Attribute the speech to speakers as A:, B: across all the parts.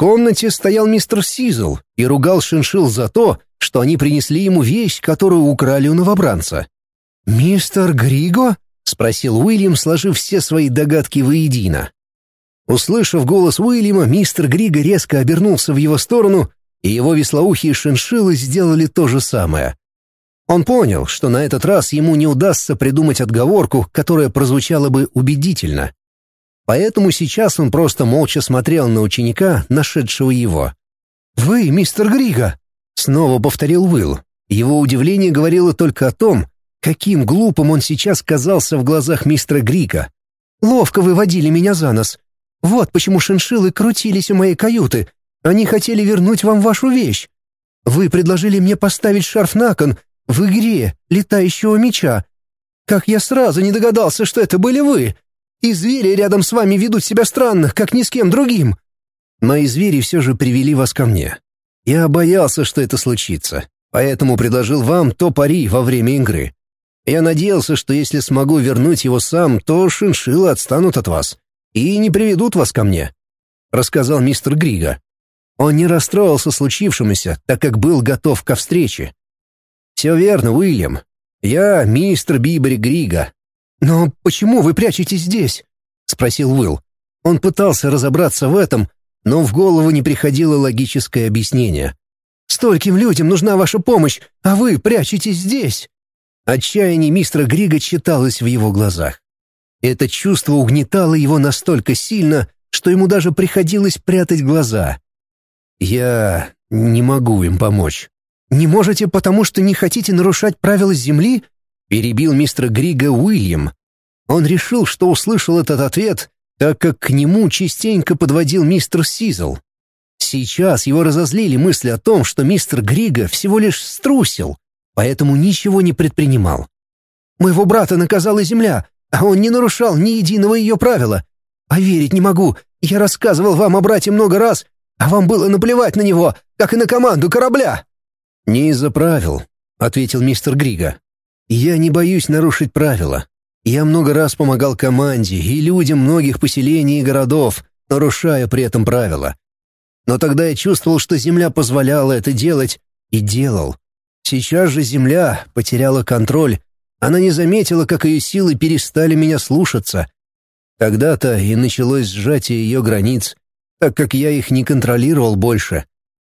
A: комнате стоял мистер Сизл и ругал шиншил за то, что они принесли ему вещь, которую украли у новобранца. «Мистер Григо?» — спросил Уильям, сложив все свои догадки воедино. Услышав голос Уильяма, мистер Григо резко обернулся в его сторону, и его веслоухие шиншиллы сделали то же самое. Он понял, что на этот раз ему не удастся придумать отговорку, которая прозвучала бы убедительно. Поэтому сейчас он просто молча смотрел на ученика, нашедшего его. «Вы, мистер Григо!» — снова повторил Уилл. Его удивление говорило только о том, каким глупым он сейчас казался в глазах мистера Грига. «Ловко вы водили меня за нос. Вот почему шиншиллы крутились у моей каюты. Они хотели вернуть вам вашу вещь. Вы предложили мне поставить шарф на кон в игре летающего меча. Как я сразу не догадался, что это были вы. И звери рядом с вами ведут себя странно, как ни с кем другим. Мои звери все же привели вас ко мне. Я боялся, что это случится, поэтому предложил вам то пари во время игры. Я надеялся, что если смогу вернуть его сам, то шиншиллы отстанут от вас и не приведут вас ко мне», — рассказал мистер Грига. Он не расстроился случившемуся, так как был готов ко встрече. «Все верно, Уильям. Я мистер Бибери Грига». «Но почему вы прячетесь здесь?» — спросил Уилл. Он пытался разобраться в этом, но в голову не приходило логическое объяснение. «Стольким людям нужна ваша помощь, а вы прячетесь здесь!» Отчаяние мистера Грига читалось в его глазах. Это чувство угнетало его настолько сильно, что ему даже приходилось прятать глаза. «Я не могу им помочь». «Не можете, потому что не хотите нарушать правила Земли?» — перебил мистер Грига Уильям. Он решил, что услышал этот ответ, так как к нему частенько подводил мистер Сизл. Сейчас его разозлили мысли о том, что мистер Грига всего лишь струсил, поэтому ничего не предпринимал. «Моего брата наказала земля, а он не нарушал ни единого ее правила. Поверить не могу, я рассказывал вам о брате много раз, а вам было наплевать на него, как и на команду корабля». «Не из-за правил», — ответил мистер Грига. «Я не боюсь нарушить правила. Я много раз помогал команде и людям многих поселений и городов, нарушая при этом правила. Но тогда я чувствовал, что Земля позволяла это делать, и делал. Сейчас же Земля потеряла контроль, она не заметила, как ее силы перестали меня слушаться. Тогда-то и началось сжатие ее границ, так как я их не контролировал больше.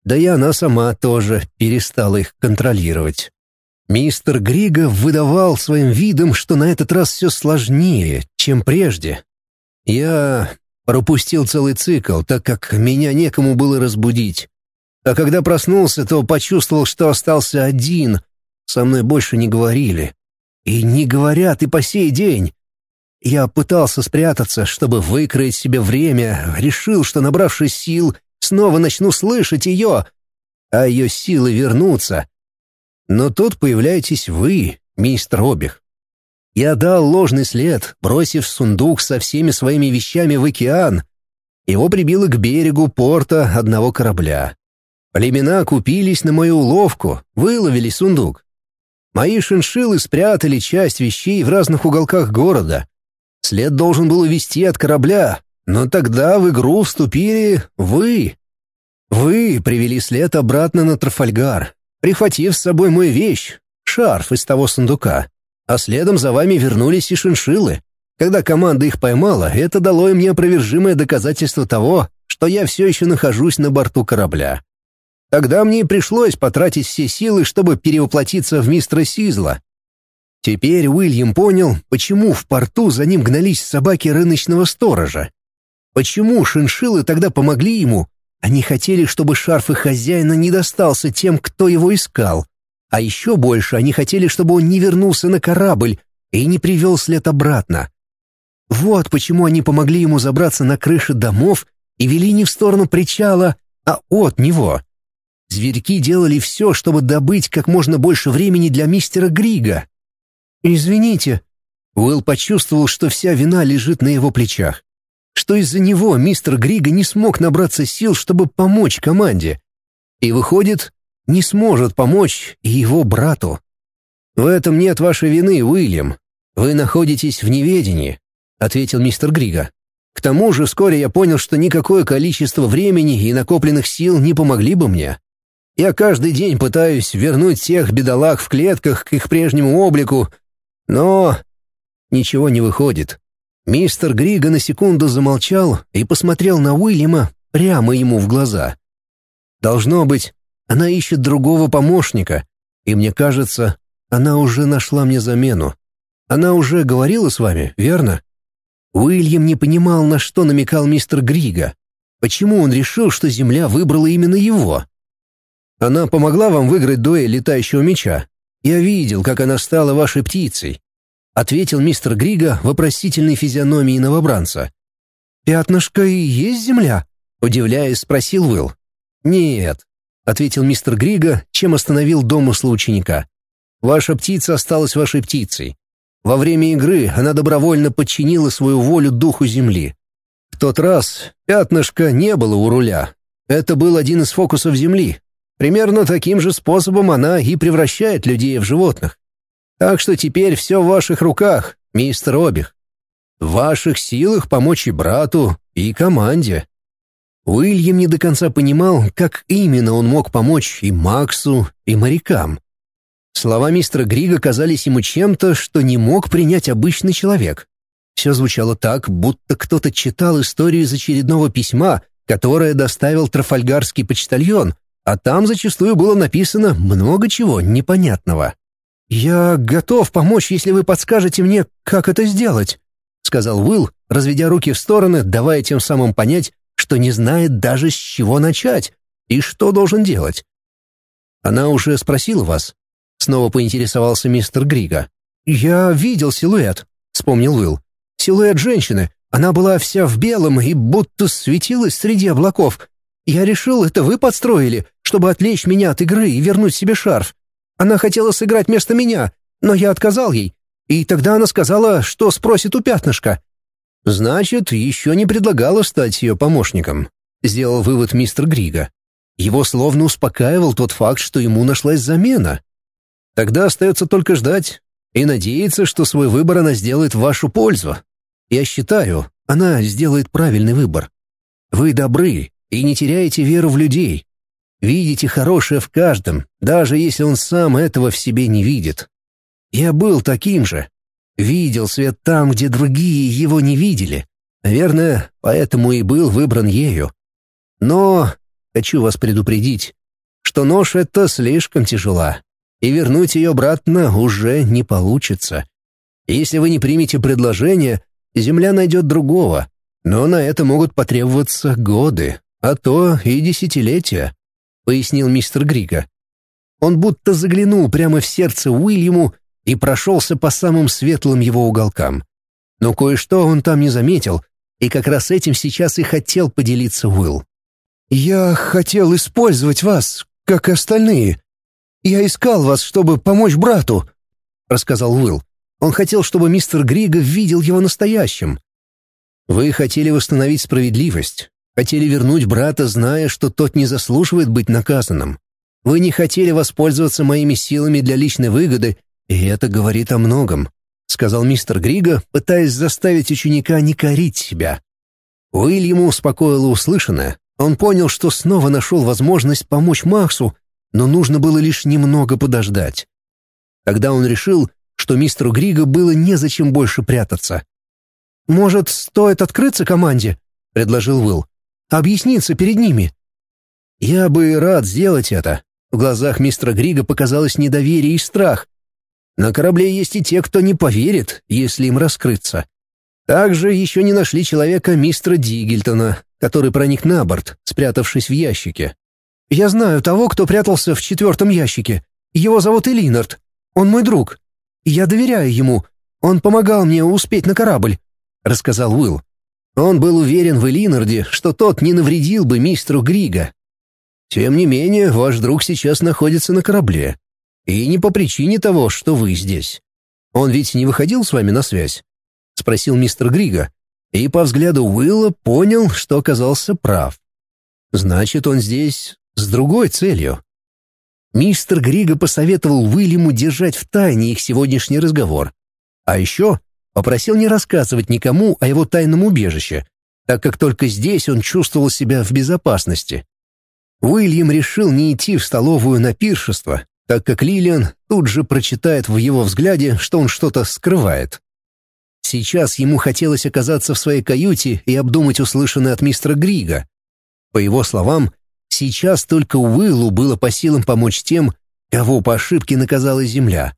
A: Да и она сама тоже перестала их контролировать. Мистер Григо выдавал своим видом, что на этот раз все сложнее, чем прежде. Я пропустил целый цикл, так как меня некому было разбудить. А когда проснулся, то почувствовал, что остался один. Со мной больше не говорили. И не говорят и по сей день. Я пытался спрятаться, чтобы выкроить себе время, решил, что, набравшись сил, снова начну слышать ее, а ее силы вернутся. Но тут появляетесь вы, мистер Обих. Я дал ложный след, бросив сундук со всеми своими вещами в океан. Его прибило к берегу порта одного корабля. Племена купились на мою уловку, выловили сундук. Мои шиншиллы спрятали часть вещей в разных уголках города. След должен был увести от корабля, но тогда в игру вступили вы. Вы привели след обратно на Трафальгар, прихватив с собой мой вещь, шарф из того сундука. А следом за вами вернулись и шиншиллы. Когда команда их поймала, это дало им неопровержимое доказательство того, что я все еще нахожусь на борту корабля. Тогда мне и пришлось потратить все силы, чтобы перевоплотиться в мистера Сизла. Теперь Уильям понял, почему в порту за ним гнались собаки рыночного сторожа. Почему шиншиллы тогда помогли ему? Они хотели, чтобы шарф их хозяина не достался тем, кто его искал. А еще больше они хотели, чтобы он не вернулся на корабль и не привел след обратно. Вот почему они помогли ему забраться на крыши домов и вели не в сторону причала, а от него. Зверьки делали все, чтобы добыть как можно больше времени для мистера Грига. «Извините». Уилл почувствовал, что вся вина лежит на его плечах. Что из-за него мистер Грига не смог набраться сил, чтобы помочь команде. И выходит, не сможет помочь и его брату. «В этом нет вашей вины, Уильям. Вы находитесь в неведении», — ответил мистер Грига. К тому же вскоре я понял, что никакое количество времени и накопленных сил не помогли бы мне. Я каждый день пытаюсь вернуть всех бедолаг в клетках к их прежнему облику, но ничего не выходит. Мистер Грига на секунду замолчал и посмотрел на Уильяма прямо ему в глаза. Должно быть, она ищет другого помощника, и мне кажется, она уже нашла мне замену. Она уже говорила с вами, верно? Уильям не понимал, на что намекал мистер Грига. Почему он решил, что Земля выбрала именно его? Она помогла вам выиграть дуэль летающего меча. Я видел, как она стала вашей птицей», — ответил мистер Грига вопросительной физиономией новобранца. «Пятнышко и есть земля?» — удивляясь, спросил Уилл. «Нет», — ответил мистер Грига, чем остановил домысла ученика. «Ваша птица осталась вашей птицей. Во время игры она добровольно подчинила свою волю духу земли. В тот раз пятнышко не было у руля. Это был один из фокусов земли, Примерно таким же способом она и превращает людей в животных. Так что теперь все в ваших руках, мистер Обих. В ваших силах помочь и брату, и команде. Уильям не до конца понимал, как именно он мог помочь и Максу, и морякам. Слова мистера Грига казались ему чем-то, что не мог принять обычный человек. Все звучало так, будто кто-то читал историю из очередного письма, которое доставил трафальгарский почтальон, а там зачастую было написано много чего непонятного. «Я готов помочь, если вы подскажете мне, как это сделать», — сказал Уилл, разведя руки в стороны, давая тем самым понять, что не знает даже с чего начать и что должен делать. «Она уже спросила вас?» — снова поинтересовался мистер Грига. «Я видел силуэт», — вспомнил Уилл. «Силуэт женщины. Она была вся в белом и будто светилась среди облаков, я решил, это вы подстроили, чтобы отвлечь меня от игры и вернуть себе шарф. Она хотела сыграть вместо меня, но я отказал ей. И тогда она сказала, что спросит у пятнышка. Значит, еще не предлагала стать ее помощником, сделал вывод мистер Грига. Его словно успокаивал тот факт, что ему нашлась замена. Тогда остается только ждать и надеяться, что свой выбор она сделает в вашу пользу. Я считаю, она сделает правильный выбор. Вы добры, и не теряете веру в людей. Видите хорошее в каждом, даже если он сам этого в себе не видит. Я был таким же. Видел свет там, где другие его не видели. Наверное, поэтому и был выбран ею. Но хочу вас предупредить, что нож это слишком тяжела, и вернуть ее обратно уже не получится. Если вы не примете предложение, земля найдет другого, но на это могут потребоваться годы а то и десятилетия», — пояснил мистер Грига. Он будто заглянул прямо в сердце Уильяму и прошелся по самым светлым его уголкам. Но кое-что он там не заметил, и как раз этим сейчас и хотел поделиться Уилл. «Я хотел использовать вас, как и остальные. Я искал вас, чтобы помочь брату», — рассказал Уилл. Он хотел, чтобы мистер Грига видел его настоящим. «Вы хотели восстановить справедливость, Хотели вернуть брата, зная, что тот не заслуживает быть наказанным. Вы не хотели воспользоваться моими силами для личной выгоды, и это говорит о многом», — сказал мистер Григо, пытаясь заставить ученика не корить себя. Уильяму успокоило услышанное. Он понял, что снова нашел возможность помочь Максу, но нужно было лишь немного подождать. Тогда он решил, что мистеру Григо было незачем больше прятаться. «Может, стоит открыться команде?» — предложил Уилл объясниться перед ними. Я бы рад сделать это. В глазах мистера Грига показалось недоверие и страх. На корабле есть и те, кто не поверит, если им раскрыться. Также еще не нашли человека мистера Дигельтона, который проник на борт, спрятавшись в ящике. Я знаю того, кто прятался в четвертом ящике. Его зовут Элинард. Он мой друг. Я доверяю ему. Он помогал мне успеть на корабль», — рассказал Уилл. Он был уверен в Элинарде, что тот не навредил бы мистеру Грига. Тем не менее, ваш друг сейчас находится на корабле. И не по причине того, что вы здесь. Он ведь не выходил с вами на связь? Спросил мистер Грига. И по взгляду Уилла понял, что оказался прав. Значит, он здесь с другой целью. Мистер Грига посоветовал Уильяму держать в тайне их сегодняшний разговор. А еще Попросил не рассказывать никому о его тайном убежище, так как только здесь он чувствовал себя в безопасности. Уильям решил не идти в столовую на пиршество, так как Лилиан тут же прочитает в его взгляде, что он что-то скрывает. Сейчас ему хотелось оказаться в своей каюте и обдумать услышанное от мистера Грига. По его словам, сейчас только Уиллу было по силам помочь тем, кого по ошибке наказала Земля.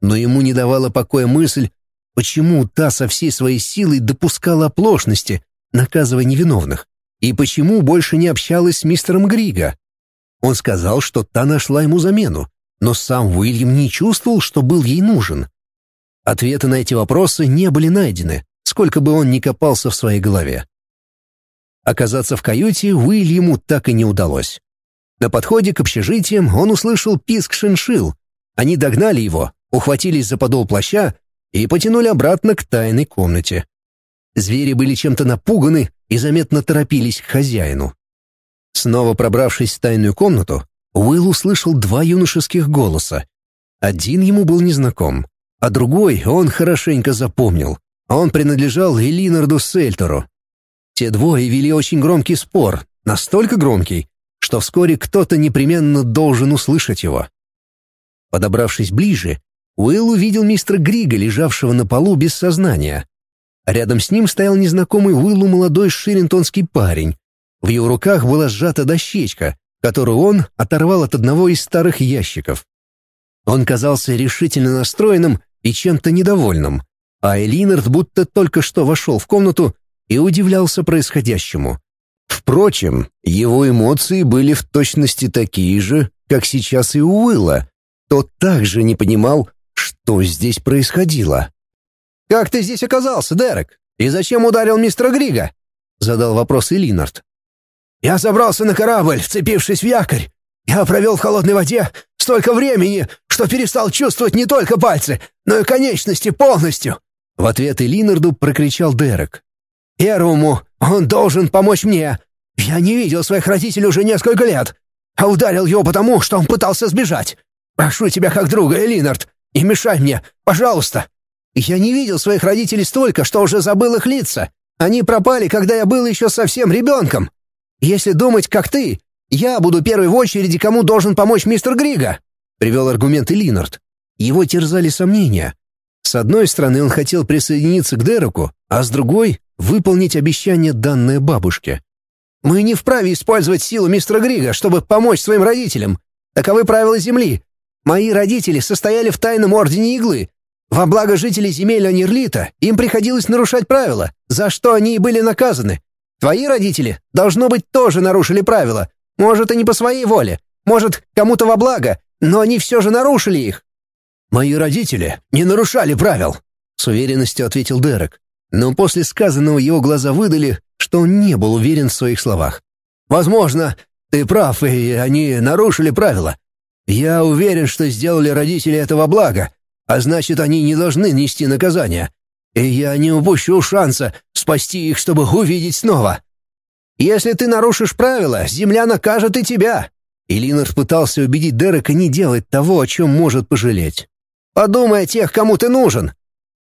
A: Но ему не давала покоя мысль, почему та со всей своей силой допускала оплошности, наказывая невиновных, и почему больше не общалась с мистером Грига. Он сказал, что та нашла ему замену, но сам Уильям не чувствовал, что был ей нужен. Ответы на эти вопросы не были найдены, сколько бы он ни копался в своей голове. Оказаться в каюте Уильяму так и не удалось. На подходе к общежитиям он услышал писк шиншил. Они догнали его, ухватились за подол плаща и потянули обратно к тайной комнате. Звери были чем-то напуганы и заметно торопились к хозяину. Снова пробравшись в тайную комнату, Уилл услышал два юношеских голоса. Один ему был незнаком, а другой он хорошенько запомнил. Он принадлежал Элинарду Сельтеру. Те двое вели очень громкий спор, настолько громкий, что вскоре кто-то непременно должен услышать его. Подобравшись ближе, Уилл увидел мистера Грига, лежавшего на полу без сознания. Рядом с ним стоял незнакомый Уиллу молодой ширинтонский парень. В его руках была сжата дощечка, которую он оторвал от одного из старых ящиков. Он казался решительно настроенным и чем-то недовольным, а Элинард будто только что вошел в комнату и удивлялся происходящему. Впрочем, его эмоции были в точности такие же, как сейчас и у Уилла. Тот также не понимал, что здесь происходило.
B: «Как ты здесь оказался, Дерек? И зачем ударил мистера Грига?» — задал вопрос Элинард.
C: «Я забрался на корабль, вцепившись в якорь. Я провел в холодной воде столько времени, что перестал чувствовать не только пальцы, но и конечности полностью!»
A: В ответ Элинарду прокричал Дерек.
C: «Первому он должен помочь мне. Я не видел своих родителей уже несколько лет, а ударил его потому, что он пытался сбежать. Прошу тебя как друга, Элинард, не мешай мне, пожалуйста!»
B: «Я не видел своих родителей столько, что уже забыл их лица. Они пропали, когда я был еще совсем ребенком. Если думать, как ты, я буду первой в очереди, кому должен помочь мистер Грига», — привел аргументы Линард. Его терзали сомнения. С одной стороны, он хотел присоединиться к Дереку, а с другой — выполнить обещание, данное бабушке.
C: «Мы не вправе использовать силу мистера Грига, чтобы помочь своим родителям. Таковы правила Земли. Мои родители состояли в тайном ордене Иглы. Во благо жителей земель Анерлита им приходилось нарушать правила, за что они и были наказаны. Твои родители, должно быть, тоже нарушили правила. Может, и не по своей воле. Может, кому-то во благо, но они все же нарушили их».
B: «Мои родители не нарушали правил», — с уверенностью ответил Дерек. Но после сказанного его глаза выдали, что он не был уверен в своих словах. «Возможно, ты прав, и они нарушили правила. Я уверен, что сделали родители этого блага, а значит, они не должны нести наказание. И я не упущу шанса спасти их, чтобы увидеть снова.
C: Если ты нарушишь правила, земля накажет и тебя.
A: Илинар пытался убедить Дерека не делать того, о чем может пожалеть.
C: Подумай о тех, кому ты нужен.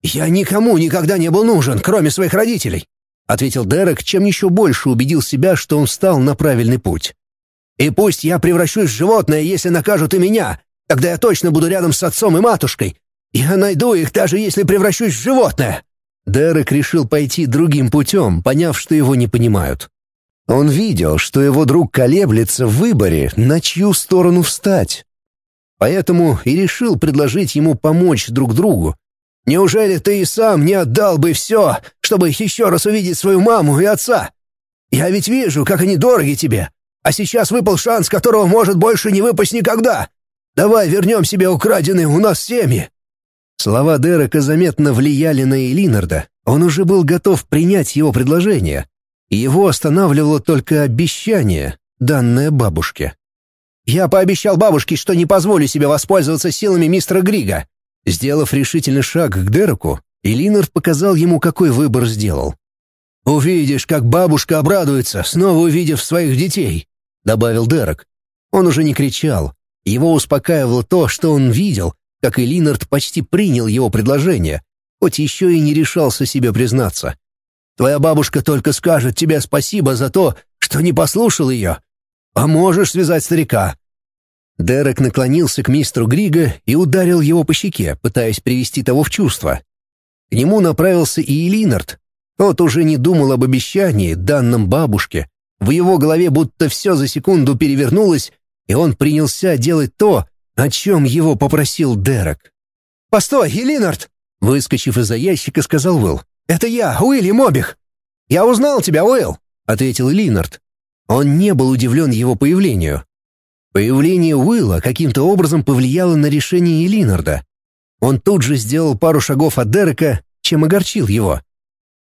C: Я никому никогда не был нужен, кроме своих родителей, ответил Дерек, чем еще больше убедил себя, что он встал на правильный путь. И пусть я превращусь в животное, если накажут и меня, тогда я точно буду рядом с отцом и матушкой. Я найду их, даже если превращусь в животное.
A: Дерек решил пойти другим путем, поняв, что его не понимают. Он видел, что его друг колеблется в выборе, на чью сторону встать. Поэтому и решил предложить ему помочь друг другу.
C: «Неужели ты и сам не отдал бы все, чтобы еще раз увидеть свою маму и отца? Я ведь вижу, как они дороги тебе, а сейчас выпал шанс, которого может больше не выпасть никогда. Давай вернем себе украденные у нас семьи».
A: Слова Дерека заметно влияли на Элинарда. Он уже был готов принять его предложение. Его останавливало только обещание, данное бабушке.
B: «Я пообещал бабушке, что не позволю себе воспользоваться силами мистера Грига».
A: Сделав решительный шаг к Дереку, Элинард показал ему, какой выбор сделал.
C: «Увидишь, как бабушка обрадуется, снова увидев своих детей», — добавил Дерек.
A: Он уже не кричал. Его успокаивало то, что он видел, как и Линард почти принял его предложение, хоть еще и не решался себе признаться.
C: Твоя бабушка только скажет тебе спасибо за то, что не послушал ее. Поможешь связать старика».
A: Дерек наклонился к мистеру Грига и ударил его по щеке, пытаясь привести того в чувство. К нему направился и Элинард. Тот уже не думал об обещании, данном бабушке. В его голове будто все за секунду перевернулось, и он принялся делать то, о чем его попросил Дерек.
C: «Постой, Элинард!» Выскочив из-за ящика, сказал Уилл. «Это я, Уильям Обих!» «Я узнал тебя, Уилл!» — ответил Линард.
A: Он не был удивлен его появлению. Появление Уилла каким-то образом повлияло на решение Линарда. Он тут же сделал пару шагов от Дерека, чем огорчил его.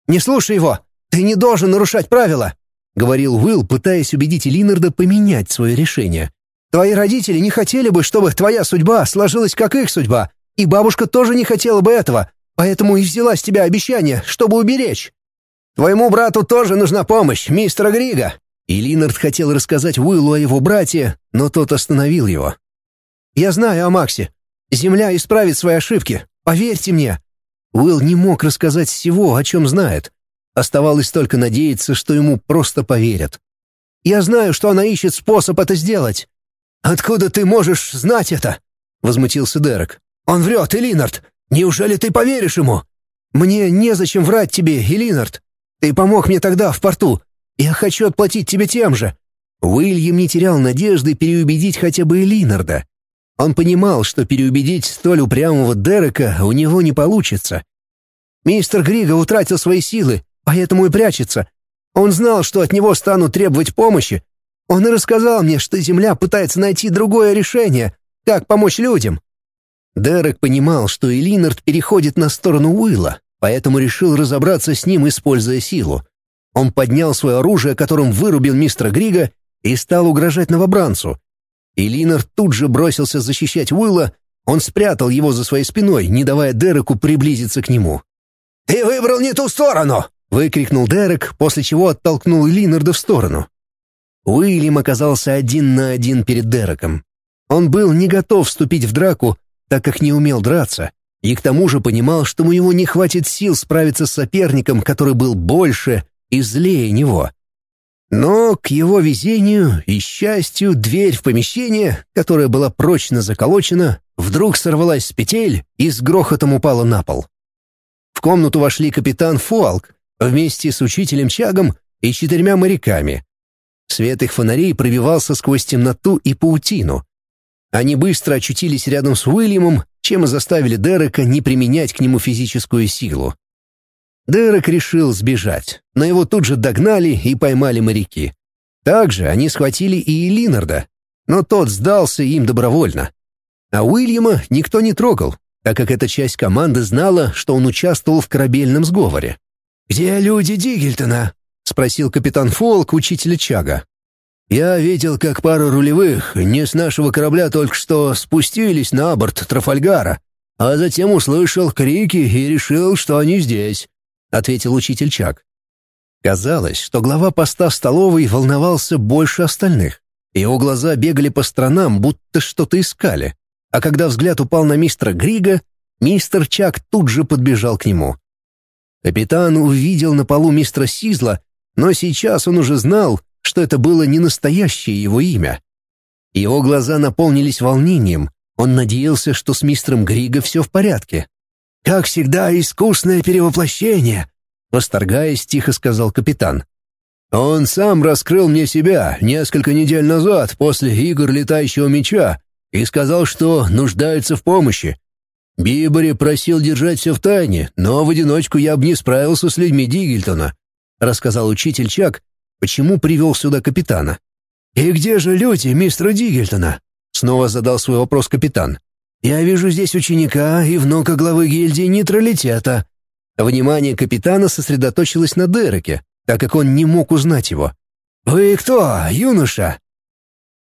C: «Не слушай его! Ты не должен нарушать правила!»
A: — говорил Уилл, пытаясь убедить Линарда поменять свое решение.
C: «Твои родители не хотели бы, чтобы твоя судьба сложилась как их судьба, и бабушка тоже не хотела бы этого, поэтому и взяла с тебя обещание, чтобы уберечь. Твоему брату тоже нужна помощь, мистер Грига».
A: И Линард хотел рассказать Уиллу о его брате, но тот остановил его.
C: «Я знаю о Максе. Земля исправит свои ошибки. Поверьте мне».
A: Уилл не мог рассказать всего, о чем знает. Оставалось только надеяться, что ему просто поверят.
C: «Я знаю, что она ищет способ это сделать». «Откуда ты можешь знать это?» — возмутился Дерек. «Он врет, Элинард. Неужели ты поверишь ему?» «Мне незачем врать тебе, Элинард. Ты помог мне тогда в порту. Я хочу отплатить тебе тем же».
A: Уильям не терял надежды переубедить хотя бы Элинарда. Он понимал, что переубедить столь упрямого Дерека у него не получится.
C: «Мистер Грига утратил свои силы, поэтому и прячется. Он знал, что от него станут требовать помощи. Он и рассказал мне, что Земля пытается найти другое решение, как помочь людям».
A: Дерек понимал, что Элинард переходит на сторону Уилла, поэтому решил разобраться с ним, используя силу. Он поднял свое оружие, которым вырубил мистера Грига, и стал угрожать новобранцу. И тут же бросился защищать Уилла, он спрятал его за своей спиной, не давая Дереку приблизиться к нему.
C: «Ты выбрал не ту сторону!»
A: — выкрикнул Дерек, после чего оттолкнул Линарда в сторону. Уильям оказался один на один перед Дереком. Он был не готов вступить в драку, так как не умел драться, и к тому же понимал, что у него не хватит сил справиться с соперником, который был больше и злее него. Но к его везению и счастью дверь в помещение, которая была прочно заколочена, вдруг сорвалась с петель и с грохотом упала на пол. В комнату вошли капитан Фуалк вместе с учителем Чагом и четырьмя моряками. Свет их фонарей пробивался сквозь темноту и паутину. Они быстро очутились рядом с Уильямом, чем и заставили Дерека не применять к нему физическую силу. Дерек решил сбежать, но его тут же догнали и поймали моряки. Также они схватили и Линарда, но тот сдался им добровольно. А Уильяма никто не трогал, так как эта часть команды знала, что он участвовал в корабельном сговоре.
C: «Где люди Дигельтона?» — спросил капитан Фолк учителя Чага.
B: «Я видел, как пара рулевых не с нашего корабля только что спустились на борт Трафальгара, а затем услышал крики и решил, что они здесь ответил учитель Чак.
A: Казалось, что глава поста в столовой волновался больше остальных. Его глаза бегали по сторонам, будто что-то искали. А когда взгляд упал на мистера Грига, мистер Чак тут же подбежал к нему. Капитан увидел на полу мистера Сизла, но сейчас он уже знал, что это было не настоящее его имя. Его глаза наполнились волнением. Он надеялся, что с мистером Грига все в порядке.
C: «Как всегда, искусное перевоплощение», — восторгаясь, тихо сказал капитан.
B: «Он сам раскрыл мне себя несколько недель назад после игр летающего меча и сказал, что нуждается в помощи. Бибори просил держать все в тайне, но в одиночку я бы не справился с людьми Дигельтона», — рассказал учитель Чак, почему привел сюда капитана.
C: «И где же люди мистера Дигельтона?» — снова задал свой вопрос капитан. Я вижу здесь ученика и внука главы гильдии нейтралитета».
A: Внимание капитана сосредоточилось на Дереке, так как он не мог узнать его.
C: «Вы кто, юноша?»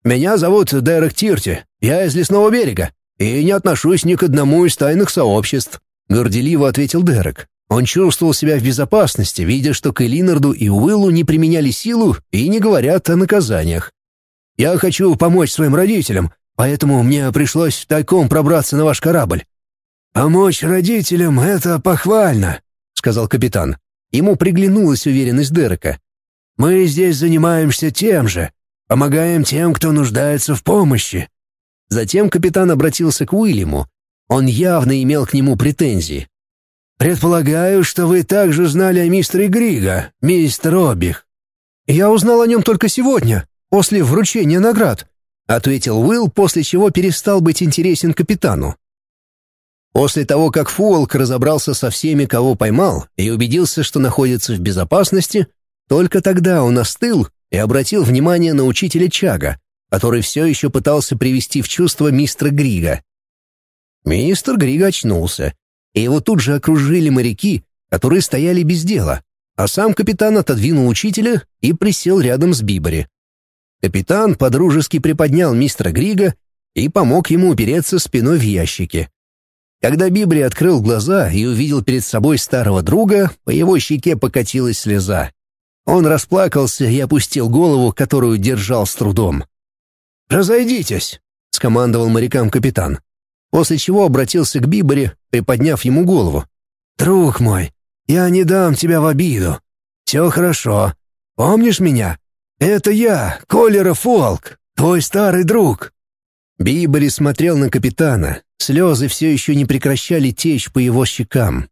B: «Меня зовут Дерек Тирти. Я из Лесного берега и не отношусь ни к одному из тайных сообществ», — горделиво ответил Дерек. Он чувствовал себя в безопасности, видя, что к Элинарду и Уиллу не применяли силу и не говорят о наказаниях. «Я хочу помочь своим родителям, поэтому мне пришлось тайком пробраться на ваш корабль».
C: «Помочь родителям — это похвально», — сказал капитан.
A: Ему приглянулась уверенность Дерека.
B: «Мы здесь занимаемся тем же. Помогаем тем, кто нуждается в помощи».
A: Затем капитан обратился к Уильяму. Он явно имел к нему претензии.
B: «Предполагаю, что вы также знали о мистере Грига, мистер Обих».
C: «Я узнал о нем только сегодня, после вручения наград», — ответил Уилл, после чего перестал быть интересен капитану.
A: После того, как Фуолк разобрался со всеми, кого поймал, и убедился, что находится в безопасности, только тогда он остыл и обратил внимание на учителя Чага, который все еще пытался привести в чувство мистера Грига. Мистер Грига очнулся и его тут же окружили моряки, которые стояли без дела, а сам капитан отодвинул учителя и присел рядом с Бибори. Капитан подружески приподнял мистера Грига и помог ему упереться спиной в ящике. Когда Бибри открыл глаза и увидел перед собой старого друга, по его щеке покатилась слеза. Он расплакался и опустил голову, которую держал с трудом.
B: «Разойдитесь», — скомандовал морякам капитан
A: после чего обратился к Биборе, приподняв ему голову.
B: «Друг мой, я не дам тебя в обиду. Все хорошо. Помнишь меня? Это я, Колера Фолк, твой старый друг».
A: Бибори смотрел на капитана. Слезы все еще не прекращали течь по его щекам.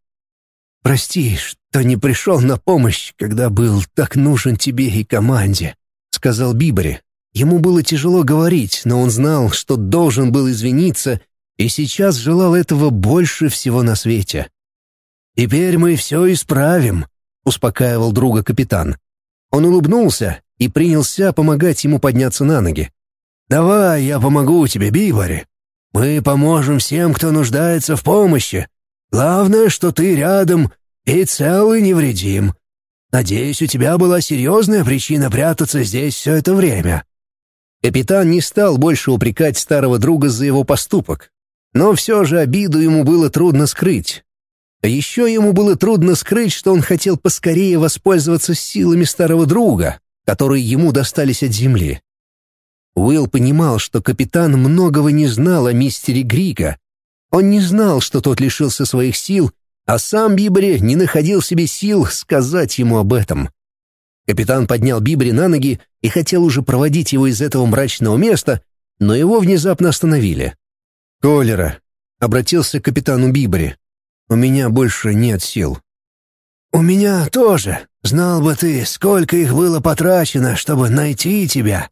C: «Прости, что не пришел на помощь, когда был так нужен тебе и команде», — сказал Бибори. Ему было тяжело говорить, но он знал, что должен был извиниться и сейчас желал этого больше всего на свете.
B: «Теперь мы все исправим», — успокаивал друга капитан.
A: Он улыбнулся и принялся помогать ему подняться на ноги.
B: «Давай я помогу тебе, Бибори. Мы поможем всем, кто нуждается в помощи. Главное, что ты рядом и цел и невредим. Надеюсь, у тебя была серьезная причина прятаться здесь все это время».
A: Капитан не стал больше упрекать старого друга за его поступок, но все же обиду ему было трудно скрыть. Еще ему было трудно скрыть, что он хотел поскорее воспользоваться силами старого друга, которые ему достались от земли. Уилл понимал, что капитан многого не знал о мистере Грига. Он не знал, что тот лишился своих сил, а сам Бибри не находил себе сил сказать ему об этом. Капитан поднял Бибри на ноги и хотел уже проводить его из этого мрачного места, но его внезапно остановили.
C: «Колера», — обратился к капитану Бибори, — «у меня больше нет сил».
B: «У меня тоже. Знал бы ты, сколько их было потрачено, чтобы найти тебя.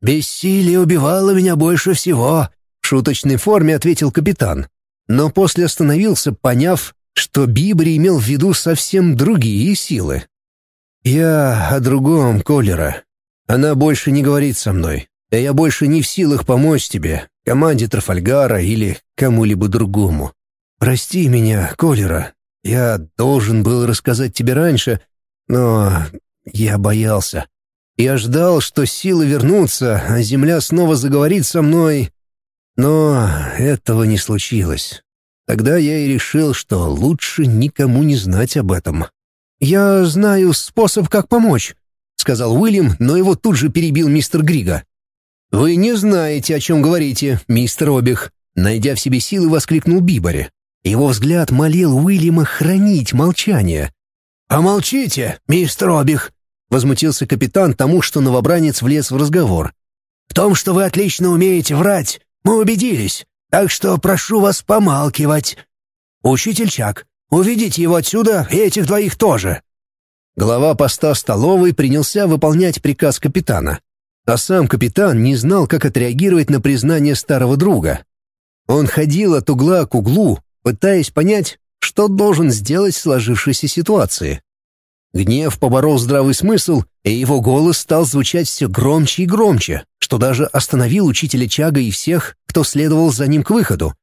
B: Бессилие убивало меня больше всего», —
A: в шуточной форме ответил капитан. Но после остановился, поняв, что Бибри имел в виду совсем другие силы. «Я о другом, Колера. Она больше не говорит со мной, а я больше не в силах помочь тебе команде Трафальгара или кому-либо другому. Прости меня, Колера. Я должен был рассказать тебе раньше, но я боялся. Я ждал, что силы вернутся, а земля снова заговорит со мной. Но этого не случилось. Тогда я и решил, что лучше никому не знать об этом. «Я знаю способ, как помочь», — сказал Уильям, но его тут же перебил мистер Грига. «Вы не знаете, о чем говорите, мистер Обих», — найдя в себе силы, воскликнул Бибори. Его взгляд молил Уильяма хранить молчание.
B: «Помолчите, мистер Обих», — возмутился капитан тому, что новобранец влез в разговор. «В том, что вы отлично умеете врать, мы убедились, так что прошу вас помалкивать. Учитель Чак, уведите его отсюда и этих двоих тоже».
A: Глава поста столовой принялся выполнять приказ капитана. А сам капитан не знал, как отреагировать на признание старого друга. Он ходил от угла к углу, пытаясь понять, что должен сделать в сложившейся ситуации. Гнев поборол здравый смысл, и его голос стал звучать все громче и громче, что даже остановил учителя Чага и всех, кто следовал за ним к выходу.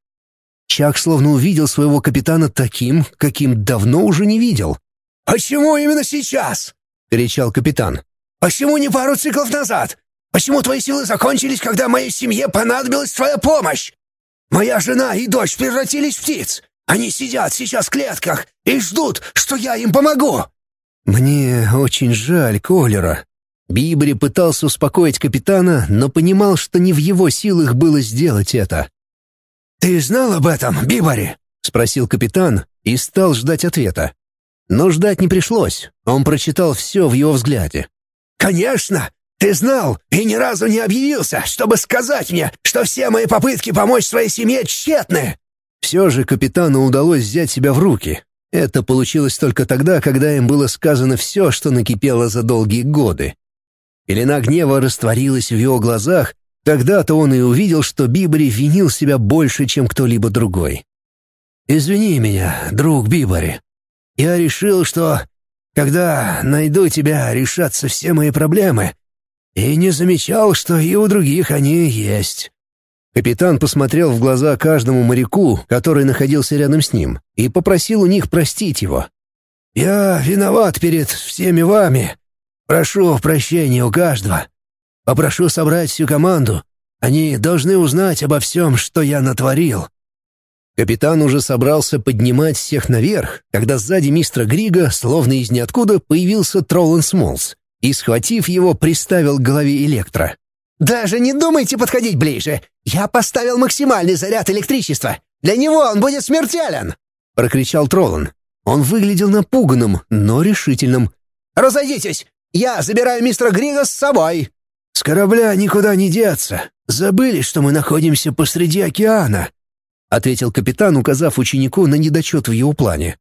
A: Чаг словно увидел своего капитана таким, каким давно уже не видел.
B: «Почему именно сейчас?» — кричал капитан. «Почему не пару циклов назад? Почему твои силы закончились, когда моей семье понадобилась твоя помощь? Моя жена и дочь превратились в птиц. Они сидят сейчас в клетках и ждут, что я им помогу».
A: «Мне очень жаль Колера». Бибри пытался успокоить капитана, но понимал, что не в его силах было сделать это.
B: «Ты знал об этом, Бибори?» — спросил капитан и стал ждать ответа.
A: Но ждать не пришлось, он прочитал все в его взгляде.
C: «Конечно! Ты знал и ни разу не объявился, чтобы сказать мне, что все мои попытки помочь своей семье тщетны!»
A: Все же капитану удалось взять себя в руки. Это получилось только тогда, когда им было сказано все, что накипело за долгие годы. Пелена гнева растворилась в его глазах, тогда-то он и увидел, что Бибори винил себя больше, чем кто-либо другой. «Извини меня, друг Бибори. Я решил, что, когда найду тебя, решатся все мои проблемы, и не замечал, что и у других они есть. Капитан посмотрел в глаза каждому моряку, который находился рядом с ним, и попросил у них простить его. «Я виноват перед всеми вами. Прошу прощения у каждого. Попрошу собрать всю команду. Они должны узнать обо всем, что я натворил». Капитан уже собрался поднимать всех наверх, когда сзади мистера Грига, словно из ниоткуда, появился Троллан Смолс и, схватив его, приставил к голове Электро.
C: «Даже не думайте подходить ближе! Я поставил максимальный заряд электричества! Для него он будет смертелен!»
A: — прокричал Троллан. Он выглядел напуганным, но решительным.
C: «Разойдитесь! Я забираю мистера Грига с собой!»
A: «С корабля никуда не деться. Забыли, что мы находимся посреди океана», — ответил капитан, указав ученику на недочет в его плане.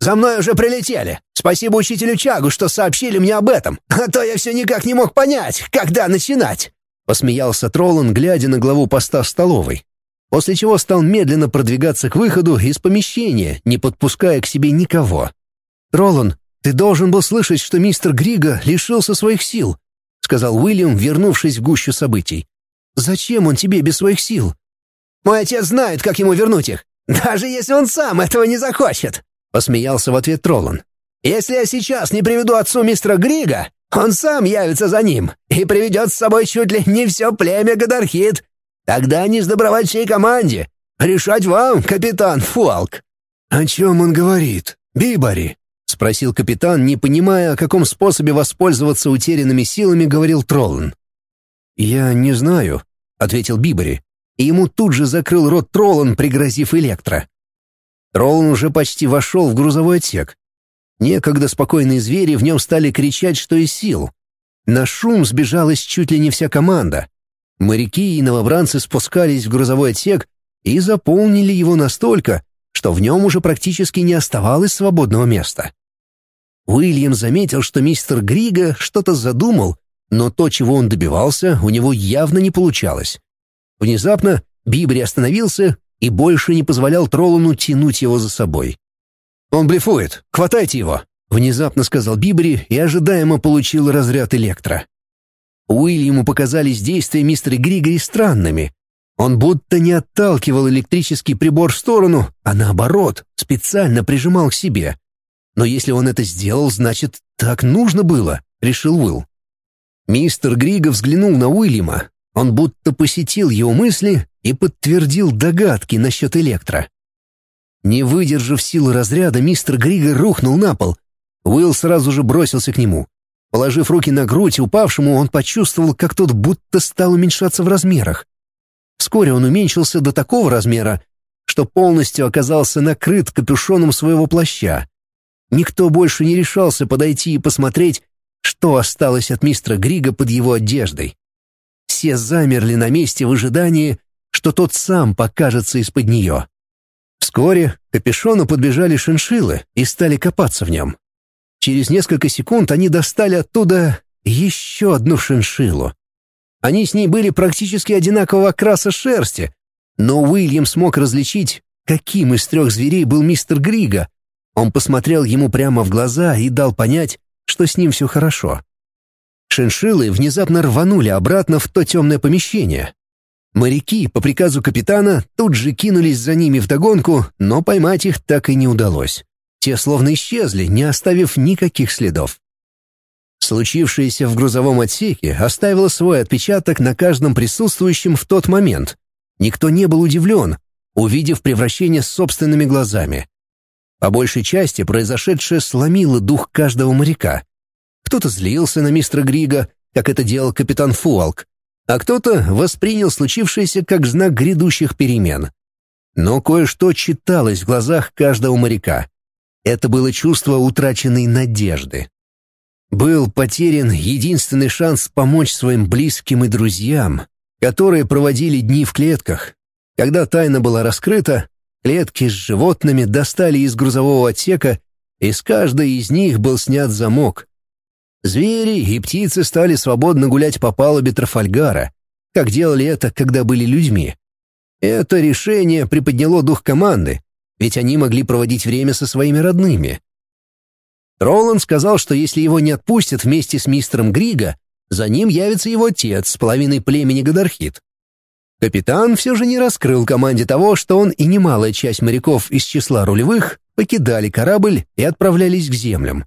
C: «За мной уже прилетели. Спасибо учителю Чагу, что сообщили мне об этом, а то я все никак не мог понять, когда начинать!»
A: Посмеялся Троллан, глядя на главу поста в столовой. После чего стал медленно продвигаться к выходу из помещения, не подпуская к себе никого. «Троллан, ты должен был слышать, что мистер Грига лишился своих сил», сказал Уильям, вернувшись в гущу событий. «Зачем он тебе без своих сил?»
C: «Мой отец знает, как ему вернуть их, даже если он сам этого не захочет», посмеялся в ответ Троллан. Если я сейчас не приведу отцу мистера Грига, он сам явится за ним и приведет с собой чуть ли не все племя Гадархит. Тогда не сдобровать всей команде. Решать вам, капитан Фуалк».
A: «О чем он говорит? Бибари?» — спросил капитан, не понимая, о каком способе воспользоваться утерянными силами, говорил Троллан. «Я не знаю», — ответил Бибари, и ему тут же закрыл рот Троллан, пригрозив электро. Троллан уже почти вошел в грузовой отсек, Некогда спокойные звери в нем стали кричать, что из сил. На шум сбежалась чуть ли не вся команда. Моряки и новобранцы спускались в грузовой отсек и заполнили его настолько, что в нем уже практически не оставалось свободного места. Уильям заметил, что мистер Грига что-то задумал, но то, чего он добивался, у него явно не получалось. Внезапно Бибри остановился и больше не позволял Троллану тянуть его за собой. «Он блефует! Хватайте его!» — внезапно сказал Бибри и ожидаемо получил разряд электро. Уильяму показались действия мистера Григори странными. Он будто не отталкивал электрический прибор в сторону, а наоборот, специально прижимал к себе. Но если он это сделал, значит, так нужно было, решил Уилл. Мистер Григо взглянул на Уильяма. Он будто посетил его мысли и подтвердил догадки насчет электро. Не выдержав силы разряда, мистер Григор рухнул на пол. Уилл сразу же бросился к нему. Положив руки на грудь упавшему, он почувствовал, как тот будто стал уменьшаться в размерах. Вскоре он уменьшился до такого размера, что полностью оказался накрыт капюшоном своего плаща. Никто больше не решался подойти и посмотреть, что осталось от мистера Грига под его одеждой. Все замерли на месте в ожидании, что тот сам покажется из-под нее. Вскоре к капюшону подбежали шиншиллы и стали копаться в нем. Через несколько секунд они достали оттуда еще одну шиншиллу. Они с ней были практически одинакового окраса шерсти, но Уильям смог различить, каким из трех зверей был мистер Грига. Он посмотрел ему прямо в глаза и дал понять, что с ним все хорошо. Шиншиллы внезапно рванули обратно в то темное помещение, Моряки, по приказу капитана, тут же кинулись за ними вдогонку, но поймать их так и не удалось. Те словно исчезли, не оставив никаких следов. Случившееся в грузовом отсеке оставило свой отпечаток на каждом присутствующем в тот момент. Никто не был удивлен, увидев превращение собственными глазами. По большей части произошедшее сломило дух каждого моряка. Кто-то злился на мистера Грига, как это делал капитан Фуалк, а кто-то воспринял случившееся как знак грядущих перемен. Но кое-что читалось в глазах каждого моряка. Это было чувство утраченной надежды. Был потерян единственный шанс помочь своим близким и друзьям, которые проводили дни в клетках. Когда тайна была раскрыта, клетки с животными достали из грузового отсека, и с каждой из них был снят замок. Звери и птицы стали свободно гулять по палубе Трафальгара, как делали это, когда были людьми. Это решение приподняло дух команды, ведь они могли проводить время со своими родными. Роланд сказал, что если его не отпустят вместе с мистером Грига, за ним явится его отец с половиной племени Гадархит. Капитан все же не раскрыл команде того, что он и немалая часть моряков из числа рулевых покидали корабль и отправлялись к землям.